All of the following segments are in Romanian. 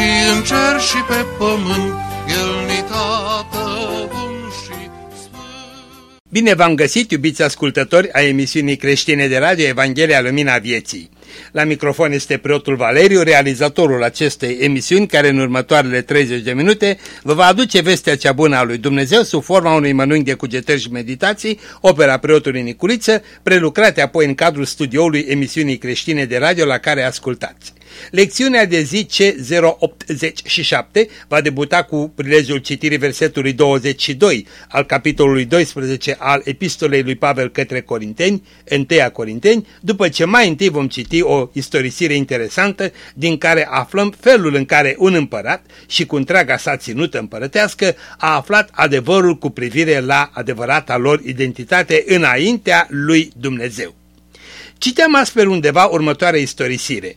și în cer și pe pământ, El ni tată bun și sfânt. Bine v-am găsit, iubiți ascultători a emisiunii creștine de radio Evanghelia Lumina Vieții. La microfon este preotul Valeriu, realizatorul acestei emisiuni, care în următoarele 30 de minute vă va aduce vestea cea bună a lui Dumnezeu sub forma unui mănânc de cugetări și meditații, opera preotului Niculiță, prelucrate apoi în cadrul studioului emisiunii creștine de radio la care ascultați. Lecțiunea de zi C087 va debuta cu prilejul citirii versetului 22 al capitolului 12 al epistolei lui Pavel către Corinteni, 1 Corinteni, după ce mai întâi vom citi o istorisire interesantă din care aflăm felul în care un împărat și cu întreaga sa ținută împărătească a aflat adevărul cu privire la adevărata lor identitate înaintea lui Dumnezeu. Citeam astfel undeva următoarea istorisire.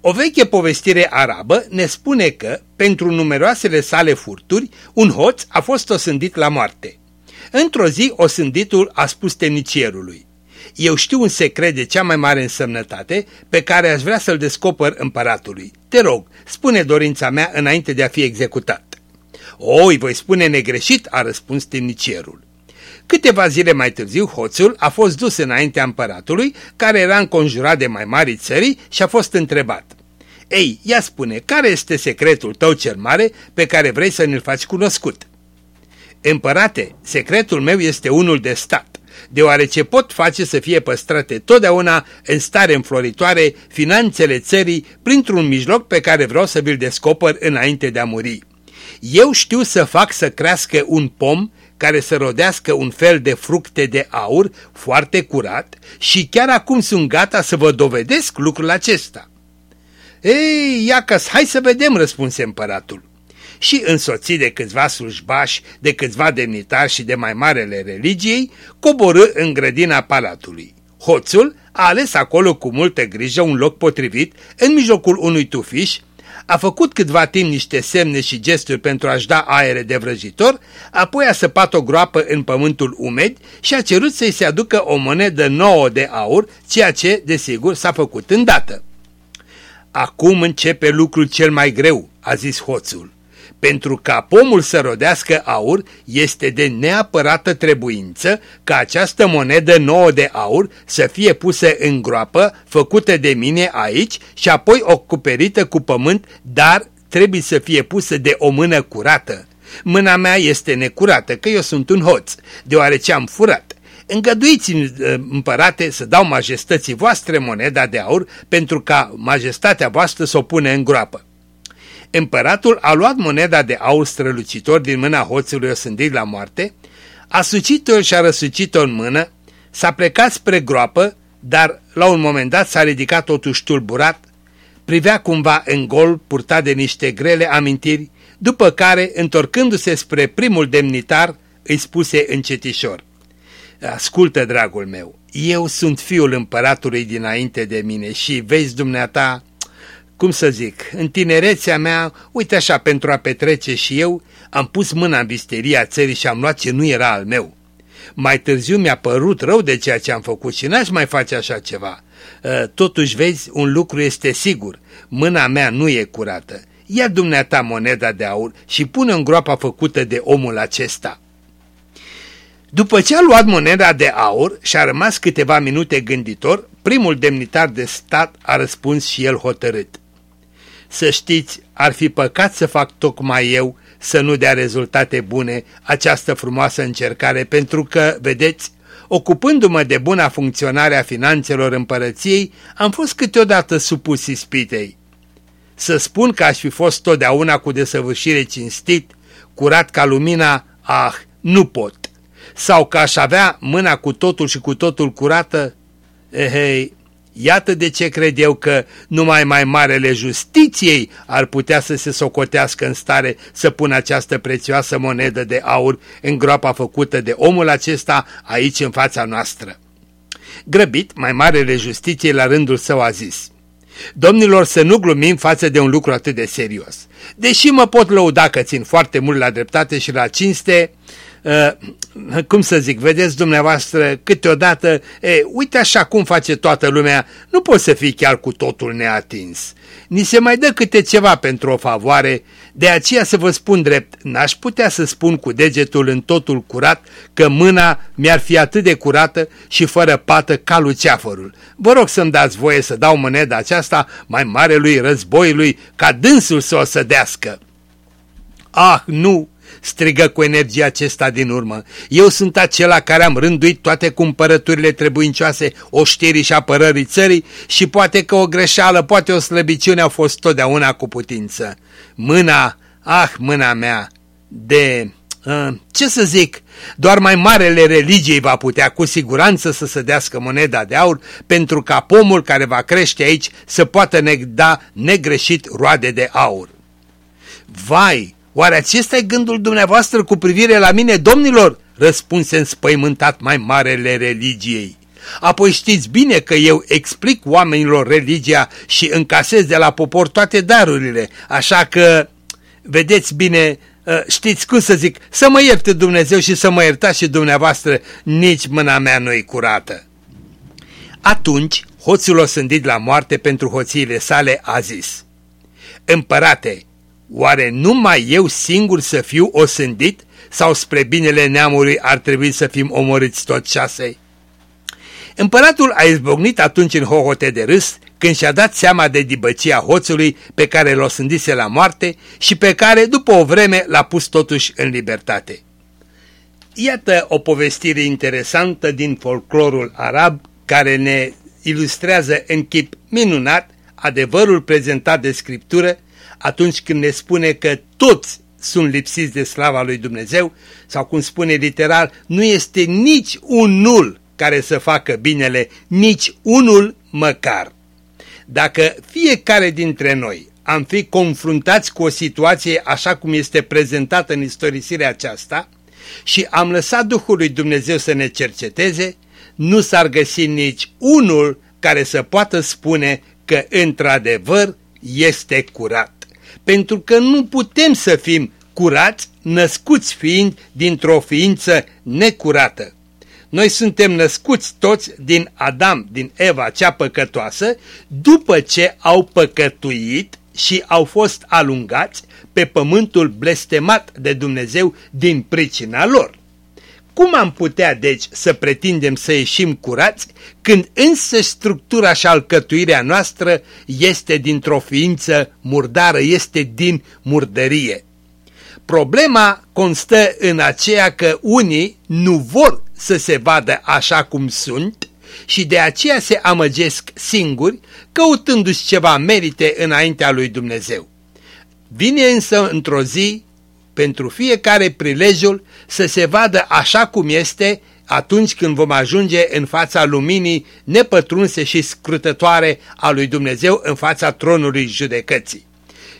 O veche povestire arabă ne spune că, pentru numeroasele sale furturi, un hoț a fost osândit la moarte. Într-o zi, osânditul a spus temnicierului, Eu știu un secret de cea mai mare însemnătate pe care aș vrea să-l descoper împăratului. Te rog, spune dorința mea înainte de a fi executat. Oi, voi spune negreșit, a răspuns temnicierul. Câteva zile mai târziu, hoțul a fost dus înaintea împăratului, care era înconjurat de mai mari țării și a fost întrebat. Ei, ia spune, care este secretul tău cel mare pe care vrei să ne-l faci cunoscut? Împărate, secretul meu este unul de stat, deoarece pot face să fie păstrate totdeauna în stare înfloritoare finanțele țării printr-un mijloc pe care vreau să vi-l descoper înainte de a muri. Eu știu să fac să crească un pom care să rodească un fel de fructe de aur foarte curat și chiar acum sunt gata să vă dovedesc lucrul acesta. Ei, Iacas, hai să vedem, răspunse împăratul. Și însoțit de câțiva slujbași, de câțiva demnitari și de mai marele religiei, coborâ în grădina palatului. Hoțul a ales acolo cu multă grijă un loc potrivit, în mijlocul unui tufiș, a făcut câtva timp niște semne și gesturi pentru a-și da aere de vrăjitor, apoi a săpat o groapă în pământul umed și a cerut să-i se aducă o monedă nouă de aur, ceea ce, desigur, s-a făcut îndată. Acum începe lucrul cel mai greu, a zis hoțul. Pentru ca pomul să rodească aur, este de neapărată trebuință ca această monedă nouă de aur să fie pusă în groapă, făcută de mine aici și apoi ocuperită cu pământ, dar trebuie să fie pusă de o mână curată. Mâna mea este necurată, că eu sunt un hoț, deoarece am furat. Îngăduiți-mi, uh, împărate, să dau majestății voastre moneda de aur pentru ca majestatea voastră să o pune în groapă. Împăratul a luat moneda de aur strălucitor din mâna hoțului osândit la moarte, a sucit-o și a răsucit-o în mână, s-a plecat spre groapă, dar la un moment dat s-a ridicat totuși tulburat, privea cumva în gol, purtat de niște grele amintiri, după care, întorcându-se spre primul demnitar, îi spuse încetișor. Ascultă, dragul meu, eu sunt fiul împăratului dinainte de mine și vezi dumneata, cum să zic, în tinerețea mea, uite așa, pentru a petrece și eu, am pus mâna în bisteria țării și am luat ce nu era al meu. Mai târziu mi-a părut rău de ceea ce am făcut și n-aș mai face așa ceva. Ă, totuși, vezi, un lucru este sigur, mâna mea nu e curată. Ia dumneata moneda de aur și pune în groapa făcută de omul acesta. După ce a luat moneda de aur și a rămas câteva minute gânditor, primul demnitar de stat a răspuns și el hotărât. Să știți, ar fi păcat să fac tocmai eu să nu dea rezultate bune această frumoasă încercare, pentru că, vedeți, ocupându-mă de buna funcționare a finanțelor împărăției, am fost câteodată supus ispitei. Să spun că aș fi fost totdeauna cu desăvârșire cinstit, curat ca lumina, ah, nu pot. Sau că aș avea mâna cu totul și cu totul curată, ehei, Iată de ce cred eu că numai mai marele justiției ar putea să se socotească în stare să pună această prețioasă monedă de aur în groapa făcută de omul acesta aici în fața noastră. Grăbit, mai marele justiției la rândul său a zis, Domnilor, să nu glumim față de un lucru atât de serios. Deși mă pot lăuda că țin foarte mult la dreptate și la cinste, uh, cum să zic, vedeți dumneavoastră, câteodată, e, uite așa cum face toată lumea, nu poți să fii chiar cu totul neatins. Ni se mai dă câte ceva pentru o favoare, de aceea să vă spun drept, n-aș putea să spun cu degetul în totul curat că mâna mi-ar fi atât de curată și fără pată ca luceafărul. Vă rog să-mi dați voie să dau moneda aceasta mai marelui războiului ca dânsul să o sădească. Ah, nu! Strigă cu energia acesta din urmă. Eu sunt acela care am rânduit toate cumpărăturile trebuincioase oștirii și apărării țării și poate că o greșeală, poate o slăbiciune au fost totdeauna cu putință. Mâna, ah, mâna mea, de... Uh, ce să zic, doar mai marele religiei va putea cu siguranță să sădească moneda de aur pentru ca pomul care va crește aici să poată ne da negreșit roade de aur. Vai, Oare acesta e gândul dumneavoastră cu privire la mine, domnilor? Răspunse înspăimântat mai marele religiei. Apoi știți bine că eu explic oamenilor religia și încasez de la popor toate darurile, așa că, vedeți bine, ă, știți cum să zic, să mă ierte Dumnezeu și să mă iertați și dumneavoastră, nici mâna mea nu-i curată. Atunci, hoțul osândit la moarte pentru hoțiile sale a zis, Împărate, Oare numai eu singur să fiu osândit sau spre binele neamului ar trebui să fim omorâți toți șase? Împăratul a izbucnit atunci în hohote de râs când și-a dat seama de dibăcia hoțului pe care l-o sândise la moarte și pe care după o vreme l-a pus totuși în libertate. Iată o povestire interesantă din folclorul arab care ne ilustrează în chip minunat adevărul prezentat de Scriptură atunci când ne spune că toți sunt lipsiți de slava lui Dumnezeu, sau cum spune literal, nu este nici unul care să facă binele, nici unul măcar. Dacă fiecare dintre noi am fi confruntați cu o situație așa cum este prezentată în istorisirea aceasta și am lăsat Duhul lui Dumnezeu să ne cerceteze, nu s-ar găsi nici unul care să poată spune că într-adevăr este curat pentru că nu putem să fim curați, născuți fiind dintr-o ființă necurată. Noi suntem născuți toți din Adam, din Eva cea păcătoasă, după ce au păcătuit și au fost alungați pe pământul blestemat de Dumnezeu din pricina lor. Cum am putea, deci, să pretindem să ieșim curați când însă structura și alcătuirea noastră este dintr-o ființă murdară, este din murdărie? Problema constă în aceea că unii nu vor să se vadă așa cum sunt și de aceea se amăgesc singuri, căutându-și ceva merite înaintea lui Dumnezeu. Vine însă într-o zi pentru fiecare prilejul să se vadă așa cum este atunci când vom ajunge în fața luminii nepătrunse și scrutătoare a lui Dumnezeu în fața tronului judecății.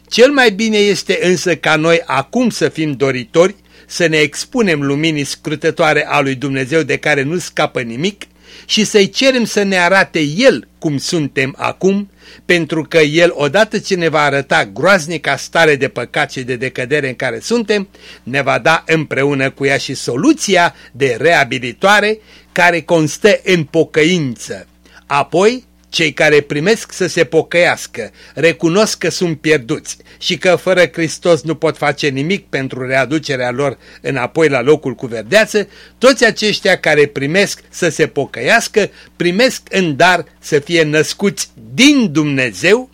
Cel mai bine este însă ca noi acum să fim doritori, să ne expunem luminii scrutătoare a lui Dumnezeu de care nu scapă nimic și să-i cerem să ne arate El cum suntem acum, pentru că El, odată ce ne va arăta groaznica stare de păcat și de decădere în care suntem, ne va da împreună cu ea și soluția de reabilitoare care constă în pocăință. Apoi, cei care primesc să se pocăiască, recunosc că sunt pierduți și că fără Hristos nu pot face nimic pentru readucerea lor înapoi la locul cu verdeață, toți aceștia care primesc să se pocăiască, primesc în dar să fie născuți din Dumnezeu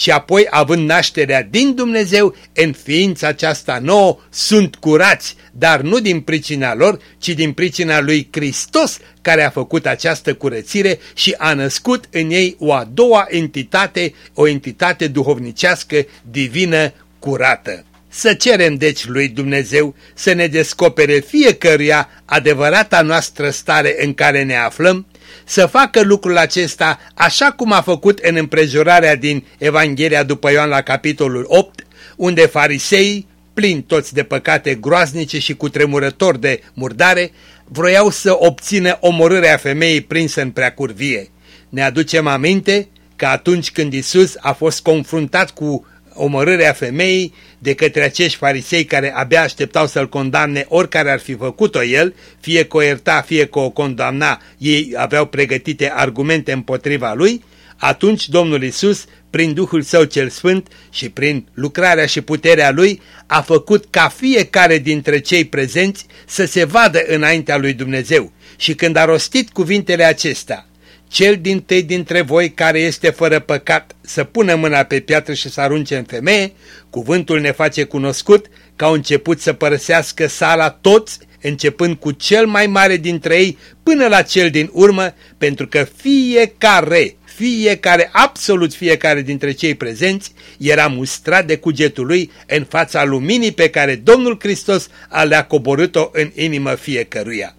și apoi, având nașterea din Dumnezeu, în ființa aceasta nouă, sunt curați, dar nu din pricina lor, ci din pricina lui Hristos, care a făcut această curățire și a născut în ei o a doua entitate, o entitate duhovnicească divină curată. Să cerem deci lui Dumnezeu să ne descopere fiecăruia adevărata noastră stare în care ne aflăm să facă lucrul acesta așa cum a făcut în împrejurarea din Evanghelia după Ioan la capitolul 8, unde farisei, plini toți de păcate groaznice și cu tremurători de murdare, vroiau să obțină omorârea femeii prinsă în preacurvie. Ne aducem aminte că atunci când Isus a fost confruntat cu omorârea femeii de către acești farisei care abia așteptau să-l condamne oricare ar fi făcut-o el, fie că o ierta, fie că o condamna, ei aveau pregătite argumente împotriva lui, atunci Domnul Isus, prin Duhul Său cel Sfânt și prin lucrarea și puterea Lui, a făcut ca fiecare dintre cei prezenți să se vadă înaintea lui Dumnezeu. Și când a rostit cuvintele acestea, cel din tăi dintre voi care este fără păcat să pună mâna pe piatră și să arunce în femeie, cuvântul ne face cunoscut că au început să părăsească sala toți, începând cu cel mai mare dintre ei până la cel din urmă, pentru că fiecare, fiecare, absolut fiecare dintre cei prezenți era mustrat de cugetul lui în fața luminii pe care Domnul Hristos a le-a coborât-o în inimă fiecăruia.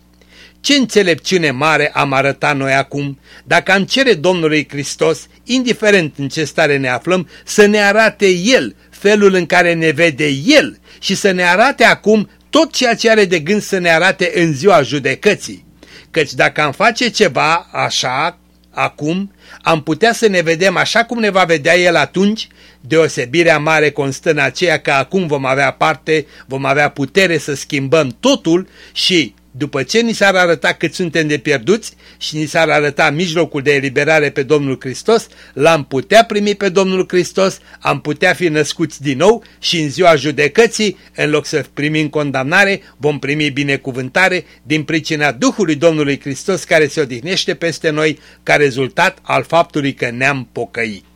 Ce înțelepciune mare am arătat noi acum dacă am cere Domnului Hristos, indiferent în ce stare ne aflăm, să ne arate El felul în care ne vede El și să ne arate acum tot ceea ce are de gând să ne arate în ziua judecății. Căci dacă am face ceva așa, acum, am putea să ne vedem așa cum ne va vedea El atunci, deosebirea mare constă în aceea că acum vom avea parte, vom avea putere să schimbăm totul și după ce ni s-ar arăta cât suntem de pierduți și ni s-ar arăta mijlocul de eliberare pe Domnul Hristos, l-am putea primi pe Domnul Hristos, am putea fi născuți din nou și în ziua judecății, în loc să primim condamnare, vom primi binecuvântare din pricina Duhului Domnului Hristos care se odihnește peste noi ca rezultat al faptului că ne-am pocăit.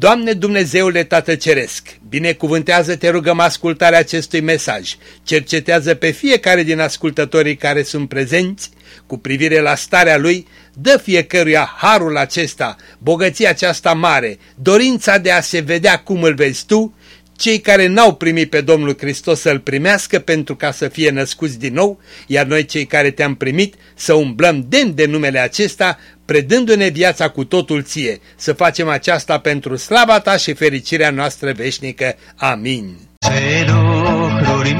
Doamne Dumnezeule Tată Ceresc, binecuvântează-te rugăm ascultarea acestui mesaj, cercetează pe fiecare din ascultătorii care sunt prezenți cu privire la starea lui, dă fiecăruia harul acesta, bogăția aceasta mare, dorința de a se vedea cum îl vezi tu cei care n-au primit pe Domnul Hristos să-L primească pentru ca să fie născuți din nou, iar noi cei care te-am primit să umblăm demn de numele acesta, predându-ne viața cu totul ție, să facem aceasta pentru slava ta și fericirea noastră veșnică. Amin. Ce lucruri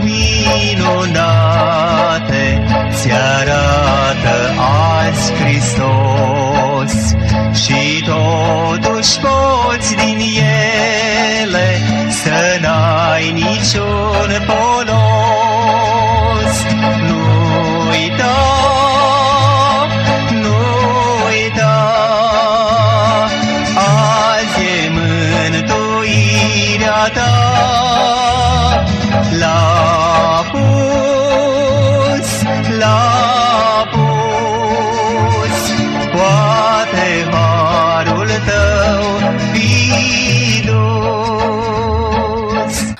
minunate ți arată azi Hristos și totuși poți din ele să n-ai niciun polos.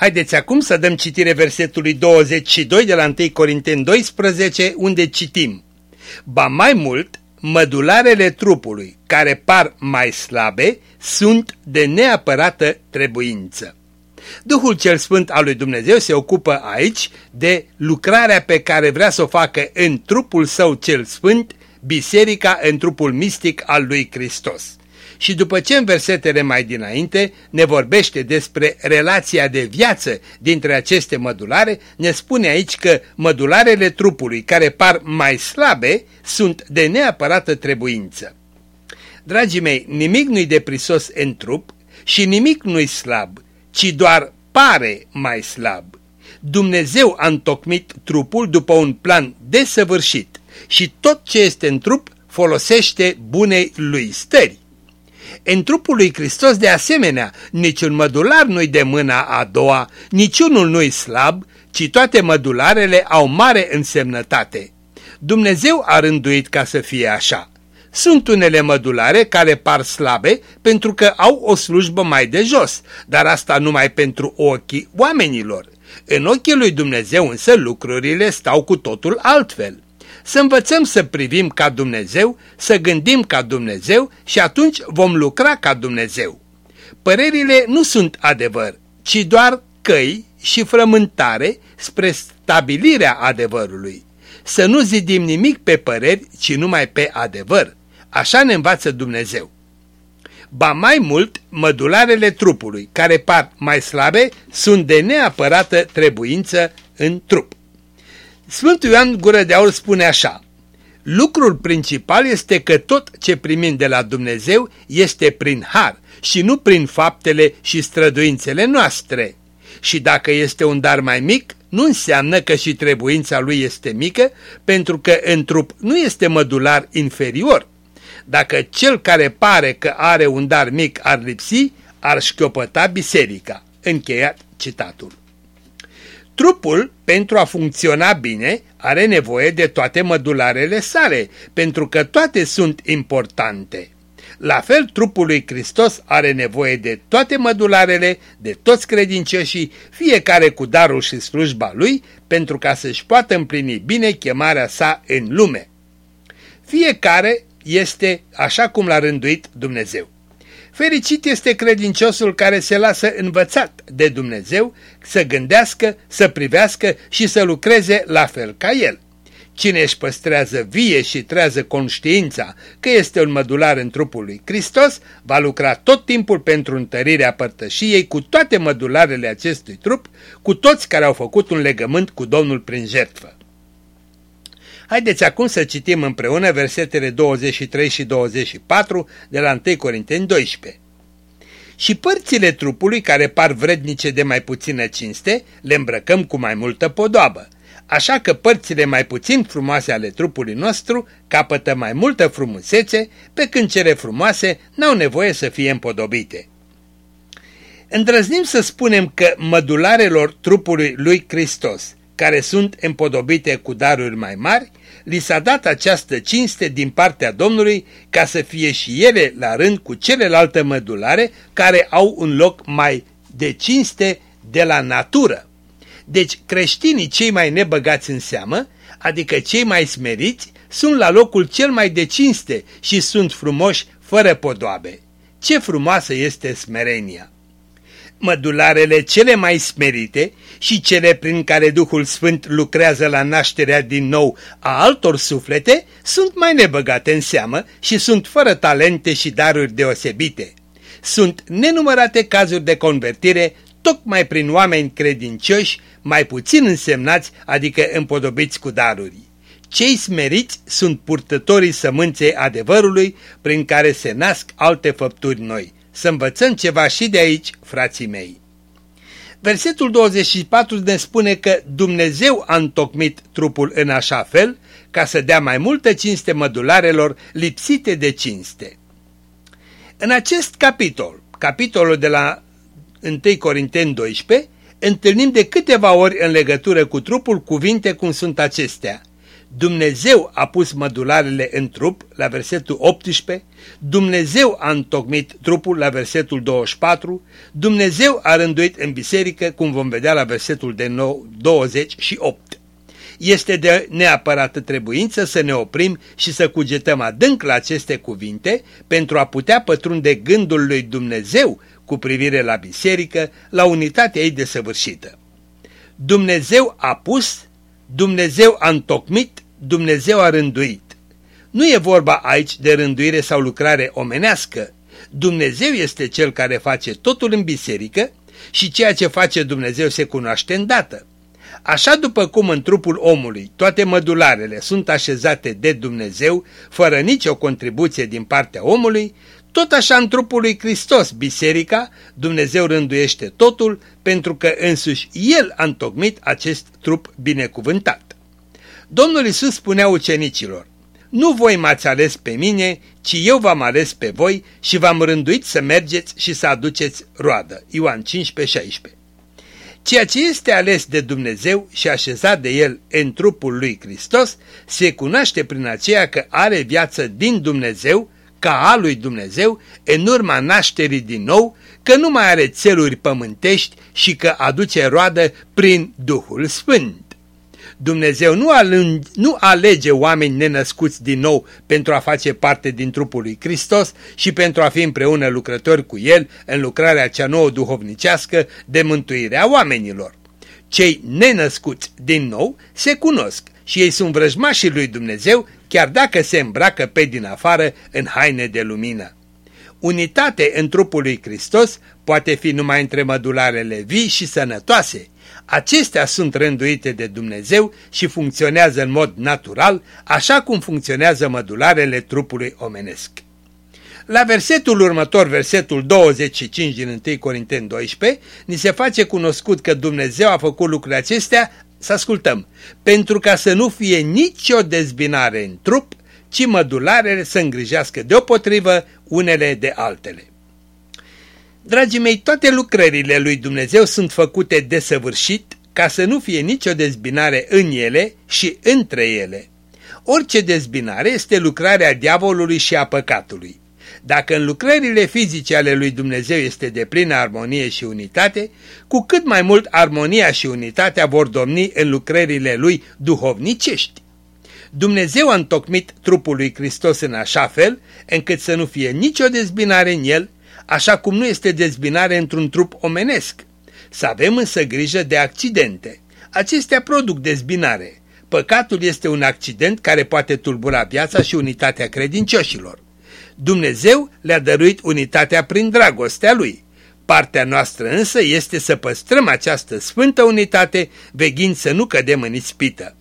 Haideți acum să dăm citire versetului 22 de la 1 Corinteni 12, unde citim. Ba mai mult, mădularele trupului, care par mai slabe, sunt de neapărată trebuință. Duhul cel Sfânt al lui Dumnezeu se ocupă aici de lucrarea pe care vrea să o facă în trupul său cel Sfânt, biserica în trupul mistic al lui Hristos. Și după ce în versetele mai dinainte ne vorbește despre relația de viață dintre aceste mădulare, ne spune aici că mădularele trupului care par mai slabe sunt de neapărată trebuință. Dragii mei, nimic nu-i deprisos în trup și nimic nu-i slab, ci doar pare mai slab. Dumnezeu a întocmit trupul după un plan desăvârșit și tot ce este în trup folosește bunei lui stări. În trupul lui Hristos de asemenea, niciun mădular nu-i de mâna a doua, niciunul nu-i slab, ci toate mădularele au mare însemnătate. Dumnezeu a rânduit ca să fie așa. Sunt unele mădulare care par slabe pentru că au o slujbă mai de jos, dar asta numai pentru ochii oamenilor. În ochii lui Dumnezeu însă lucrurile stau cu totul altfel. Să învățăm să privim ca Dumnezeu, să gândim ca Dumnezeu și atunci vom lucra ca Dumnezeu. Părerile nu sunt adevăr, ci doar căi și frământare spre stabilirea adevărului. să nu zidim nimic pe păreri, ci numai pe adevăr. Așa ne învață Dumnezeu. Ba mai mult, mădularele trupului, care par mai slabe, sunt de neapărată trebuință în trup. Sfântul Ioan Gură de Aur spune așa, Lucrul principal este că tot ce primim de la Dumnezeu este prin har și nu prin faptele și străduințele noastre. Și dacă este un dar mai mic, nu înseamnă că și trebuința lui este mică, pentru că în trup nu este mădular inferior. Dacă cel care pare că are un dar mic ar lipsi, ar șchiopăta biserica. Încheiat citatul. Trupul, pentru a funcționa bine, are nevoie de toate mădularele sale, pentru că toate sunt importante. La fel, trupul lui Hristos are nevoie de toate mădularele, de toți credincioșii, fiecare cu darul și slujba lui, pentru ca să-și poată împlini bine chemarea sa în lume. Fiecare este așa cum l-a rânduit Dumnezeu. Fericit este credinciosul care se lasă învățat de Dumnezeu să gândească, să privească și să lucreze la fel ca el. Cine își păstrează vie și trează conștiința că este un mădular în trupul lui Hristos, va lucra tot timpul pentru întărirea părtășiei cu toate mădularele acestui trup, cu toți care au făcut un legământ cu Domnul prin jertfă. Haideți acum să citim împreună versetele 23 și 24 de la 1 Corinteni 12. Și părțile trupului care par vrednice de mai puțină cinste, le îmbrăcăm cu mai multă podoabă. Așa că părțile mai puțin frumoase ale trupului nostru capătă mai multă frumusețe, pe când cele frumoase n-au nevoie să fie împodobite. Îndrăznim să spunem că mădularelor trupului lui Hristos, care sunt împodobite cu daruri mai mari, li s-a dat această cinste din partea Domnului ca să fie și ele la rând cu celelalte mădulare care au un loc mai de cinste de la natură. Deci creștinii cei mai nebăgați în seamă, adică cei mai smeriți, sunt la locul cel mai de cinste și sunt frumoși fără podoabe. Ce frumoasă este smerenia! Mădularele cele mai smerite și cele prin care Duhul Sfânt lucrează la nașterea din nou a altor suflete sunt mai nebăgate în seamă și sunt fără talente și daruri deosebite. Sunt nenumărate cazuri de convertire tocmai prin oameni credincioși, mai puțin însemnați, adică împodobiți cu daruri. Cei smeriți sunt purtătorii sămânței adevărului prin care se nasc alte făpturi noi. Să învățăm ceva și de aici, frații mei. Versetul 24 ne spune că Dumnezeu a întocmit trupul în așa fel ca să dea mai multă cinste mădularelor lipsite de cinste. În acest capitol, capitolul de la 1 Corinteni 12, întâlnim de câteva ori în legătură cu trupul cuvinte cum sunt acestea. Dumnezeu a pus mădularele în trup, la versetul 18, Dumnezeu a întocmit trupul, la versetul 24, Dumnezeu a rânduit în biserică, cum vom vedea la versetul de 28. Este de neapărată trebuință să ne oprim și să cugetăm adânc la aceste cuvinte pentru a putea pătrunde gândul lui Dumnezeu cu privire la biserică, la unitatea ei desăvârșită. Dumnezeu a pus, Dumnezeu a întocmit, Dumnezeu a rânduit. Nu e vorba aici de rânduire sau lucrare omenească. Dumnezeu este Cel care face totul în biserică și ceea ce face Dumnezeu se cunoaște îndată. Așa după cum în trupul omului toate mădularele sunt așezate de Dumnezeu, fără nicio contribuție din partea omului, tot așa în trupul lui Hristos, biserica, Dumnezeu rânduiește totul pentru că însuși El a întocmit acest trup binecuvântat. Domnul Isus spunea ucenicilor, nu voi m-ați ales pe mine, ci eu v-am ales pe voi și v-am rânduit să mergeți și să aduceți roadă. Ioan 15-16 Ceea ce este ales de Dumnezeu și așezat de El în trupul lui Hristos se cunoaște prin aceea că are viață din Dumnezeu, ca a lui Dumnezeu, în urma nașterii din nou, că nu mai are țeluri pământești și că aduce roadă prin Duhul Sfânt. Dumnezeu nu, alânge, nu alege oameni nenăscuți din nou pentru a face parte din trupul lui Hristos și pentru a fi împreună lucrători cu El în lucrarea cea nouă duhovnicească de mântuire a oamenilor. Cei nenăscuți din nou se cunosc și ei sunt vrăjmașii lui Dumnezeu, chiar dacă se îmbracă pe din afară în haine de lumină. Unitate în trupul lui Hristos poate fi numai între mădularele vii și sănătoase. Acestea sunt rânduite de Dumnezeu și funcționează în mod natural, așa cum funcționează mădularele trupului omenesc. La versetul următor, versetul 25 din 1 Corinteni 12, ni se face cunoscut că Dumnezeu a făcut lucrurile acestea, să ascultăm, pentru ca să nu fie nicio dezbinare în trup, ci mădularele să îngrijească deopotrivă unele de altele. Dragii mei, toate lucrările lui Dumnezeu sunt făcute desăvârșit ca să nu fie nicio dezbinare în ele și între ele. Orice dezbinare este lucrarea diavolului și a păcatului. Dacă în lucrările fizice ale lui Dumnezeu este de plină armonie și unitate, cu cât mai mult armonia și unitatea vor domni în lucrările lui duhovnicești. Dumnezeu a întocmit trupul lui Hristos în așa fel încât să nu fie nicio dezbinare în el, așa cum nu este dezbinare într-un trup omenesc. Să avem însă grijă de accidente. Acestea produc dezbinare. Păcatul este un accident care poate tulbura viața și unitatea credincioșilor. Dumnezeu le-a dăruit unitatea prin dragostea Lui. Partea noastră însă este să păstrăm această sfântă unitate, veghind să nu cădem în ispită.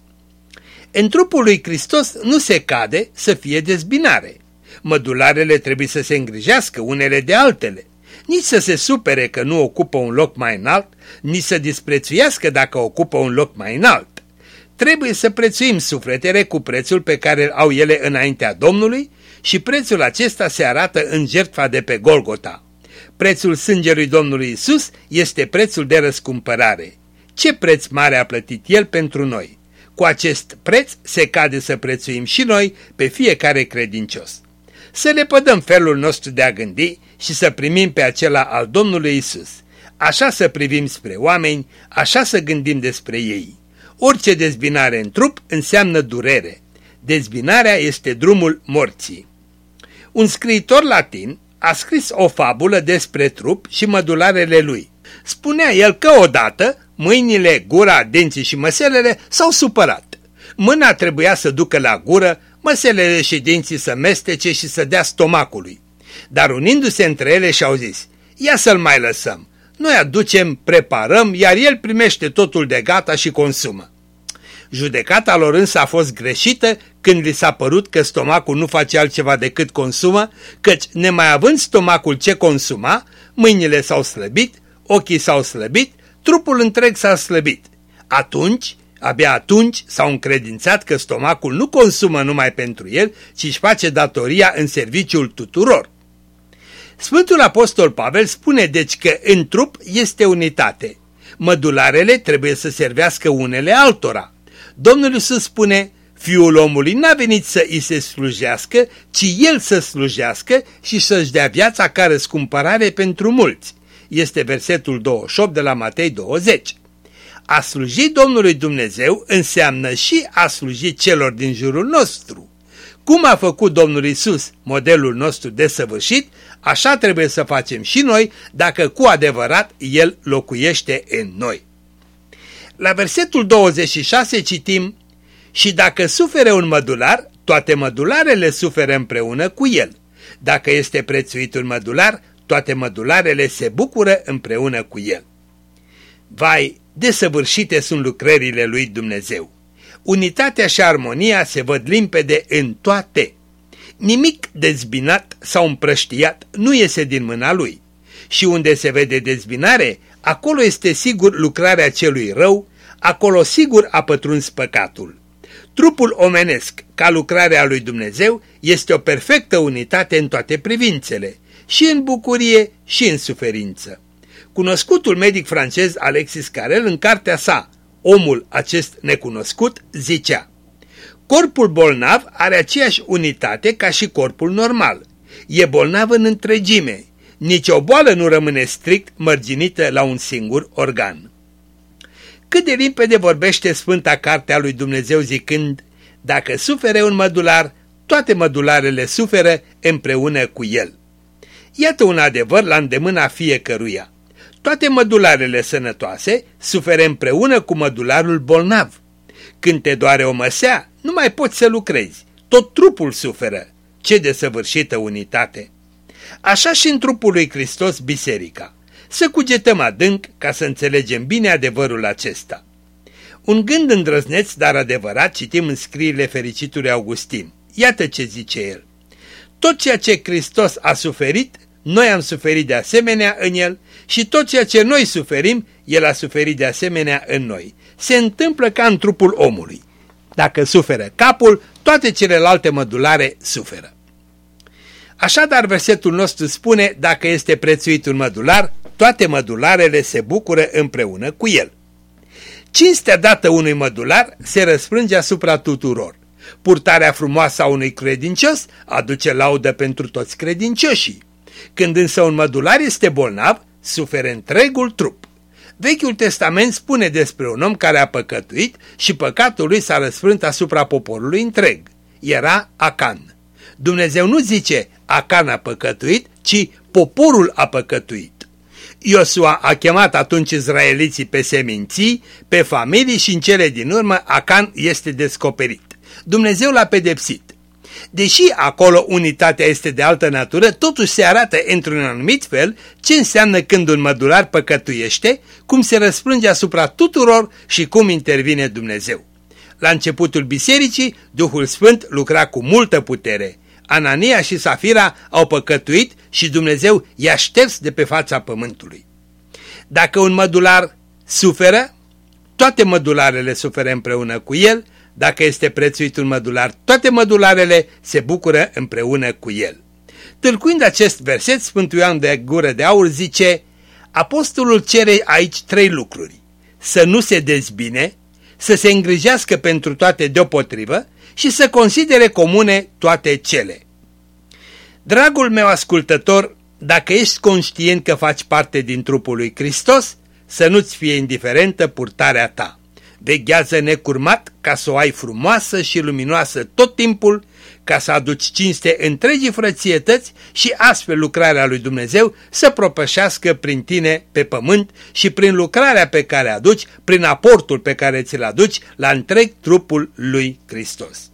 În trupul lui Hristos nu se cade să fie dezbinare. Mădularele trebuie să se îngrijească unele de altele. Nici să se supere că nu ocupă un loc mai înalt, nici să disprețuiască dacă ocupă un loc mai înalt. Trebuie să prețuim sufletele cu prețul pe care îl au ele înaintea Domnului și prețul acesta se arată în jertfa de pe Golgota. Prețul sângelui Domnului Isus este prețul de răscumpărare. Ce preț mare a plătit El pentru noi? Cu acest preț se cade să prețuim și noi pe fiecare credincios. Să le pădăm felul nostru de a gândi și să primim pe acela al Domnului Isus. Așa să privim spre oameni, așa să gândim despre ei. Orice dezbinare în trup înseamnă durere. Dezbinarea este drumul morții. Un scriitor latin a scris o fabulă despre trup și mădularele lui. Spunea el că odată mâinile, gura, dinții și măselele s-au supărat. Mâna trebuia să ducă la gură, măselele și dinții să mestece și să dea stomacului. Dar unindu-se între ele și-au zis, ia să-l mai lăsăm. Noi aducem, preparăm, iar el primește totul de gata și consumă. Judecata lor însă a fost greșită când li s-a părut că stomacul nu face altceva decât consumă, căci nemai având stomacul ce consuma, mâinile s-au slăbit, ochii s-au slăbit, trupul întreg s-a slăbit. Atunci, abia atunci s-au încredințat că stomacul nu consumă numai pentru el, ci își face datoria în serviciul tuturor. Sfântul Apostol Pavel spune deci că în trup este unitate. Mădularele trebuie să servească unele altora. Domnul Iisus spune, Fiul omului n-a venit să îi se slujească, ci El să slujească și să-și dea viața ca răscumpărare pentru mulți. Este versetul 28 de la Matei 20. A sluji Domnului Dumnezeu înseamnă și a sluji celor din jurul nostru. Cum a făcut Domnul Isus modelul nostru desăvârșit, așa trebuie să facem și noi dacă cu adevărat El locuiește în noi. La versetul 26 citim, Și dacă sufere un mădular, toate mădularele suferă împreună cu el. Dacă este prețuit un mădular, toate mădularele se bucură împreună cu el. Vai, desăvârșite sunt lucrările lui Dumnezeu. Unitatea și armonia se văd limpede în toate. Nimic dezbinat sau împrăștiat nu iese din mâna lui. Și unde se vede dezbinare, acolo este sigur lucrarea celui rău, acolo sigur a pătruns păcatul. Trupul omenesc, ca lucrarea lui Dumnezeu, este o perfectă unitate în toate privințele, și în bucurie și în suferință. Cunoscutul medic francez Alexis Carrel în cartea sa, Omul acest necunoscut, zicea Corpul bolnav are aceeași unitate ca și corpul normal. E bolnav în întregime. Nici o boală nu rămâne strict mărginită la un singur organ. Cât de limpede vorbește Sfânta Cartea lui Dumnezeu zicând, dacă sufere un mădular, toate mădularele suferă împreună cu el. Iată un adevăr la îndemâna fiecăruia. Toate mădularele sănătoase suferă împreună cu mădularul bolnav. Când te doare o măsea, nu mai poți să lucrezi. Tot trupul suferă. Ce de săvârșită unitate! Așa și în trupul lui Hristos biserica. Să cugetăm adânc ca să înțelegem bine adevărul acesta. Un gând îndrăzneț, dar adevărat, citim în scriile fericitului Augustin. Iată ce zice el. Tot ceea ce Hristos a suferit, noi am suferit de asemenea în El și tot ceea ce noi suferim, El a suferit de asemenea în noi. Se întâmplă ca în trupul omului. Dacă suferă capul, toate celelalte mădulare suferă. Așadar, versetul nostru spune, dacă este prețuit un mădular, toate mădularele se bucură împreună cu el. Cinstea dată unui mădular se răsprânge asupra tuturor. Purtarea frumoasă a unui credincios aduce laudă pentru toți credincioșii. Când însă un mădular este bolnav, suferă întregul trup. Vechiul Testament spune despre un om care a păcătuit și păcatul lui s-a răsfrânt asupra poporului întreg. Era Acan. Dumnezeu nu zice Acan a păcătuit, ci poporul a păcătuit. Iosua a chemat atunci izraeliții pe seminții, pe familii și în cele din urmă Acan este descoperit. Dumnezeu l-a pedepsit. Deși acolo unitatea este de altă natură, totuși se arată într-un anumit fel ce înseamnă când un mădular păcătuiește, cum se răsprânge asupra tuturor și cum intervine Dumnezeu. La începutul bisericii, Duhul Sfânt lucra cu multă putere. Anania și Safira au păcătuit și Dumnezeu i-a șters de pe fața pământului. Dacă un mădular suferă, toate mădularele suferă împreună cu el, dacă este prețuit un mădular, toate mădularele se bucură împreună cu el. Tâlcuind acest verset, Sfântul Ioan de Gură de Aur zice, Apostolul cere aici trei lucruri. Să nu se dezbine, să se îngrijească pentru toate deopotrivă și să considere comune toate cele. Dragul meu ascultător, dacă ești conștient că faci parte din trupul lui Hristos, să nu-ți fie indiferentă purtarea ta. Veghează necurmat ca să o ai frumoasă și luminoasă tot timpul, ca să aduci cinste întregii frățietăți și astfel lucrarea lui Dumnezeu să propășească prin tine pe pământ și prin lucrarea pe care aduci, prin aportul pe care ți-l aduci la întreg trupul lui Hristos.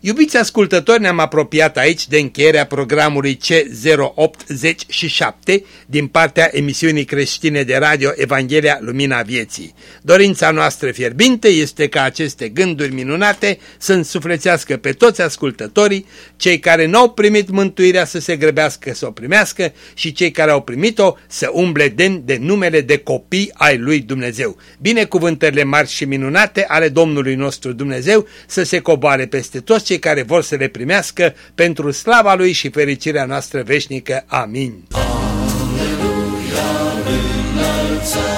Iubiți ascultători, ne-am apropiat aici de încheierea programului C087 din partea emisiunii creștine de radio Evanghelia Lumina Vieții. Dorința noastră fierbinte este ca aceste gânduri minunate să însuflețească pe toți ascultătorii, cei care nu au primit mântuirea să se grăbească să o primească și cei care au primit-o să umble demn de numele de copii ai lui Dumnezeu. Binecuvântările mari și minunate ale Domnului nostru Dumnezeu să se coboare peste toți cei care vor să le primească pentru slava Lui și fericirea noastră veșnică. Amin. Doamne, imnuri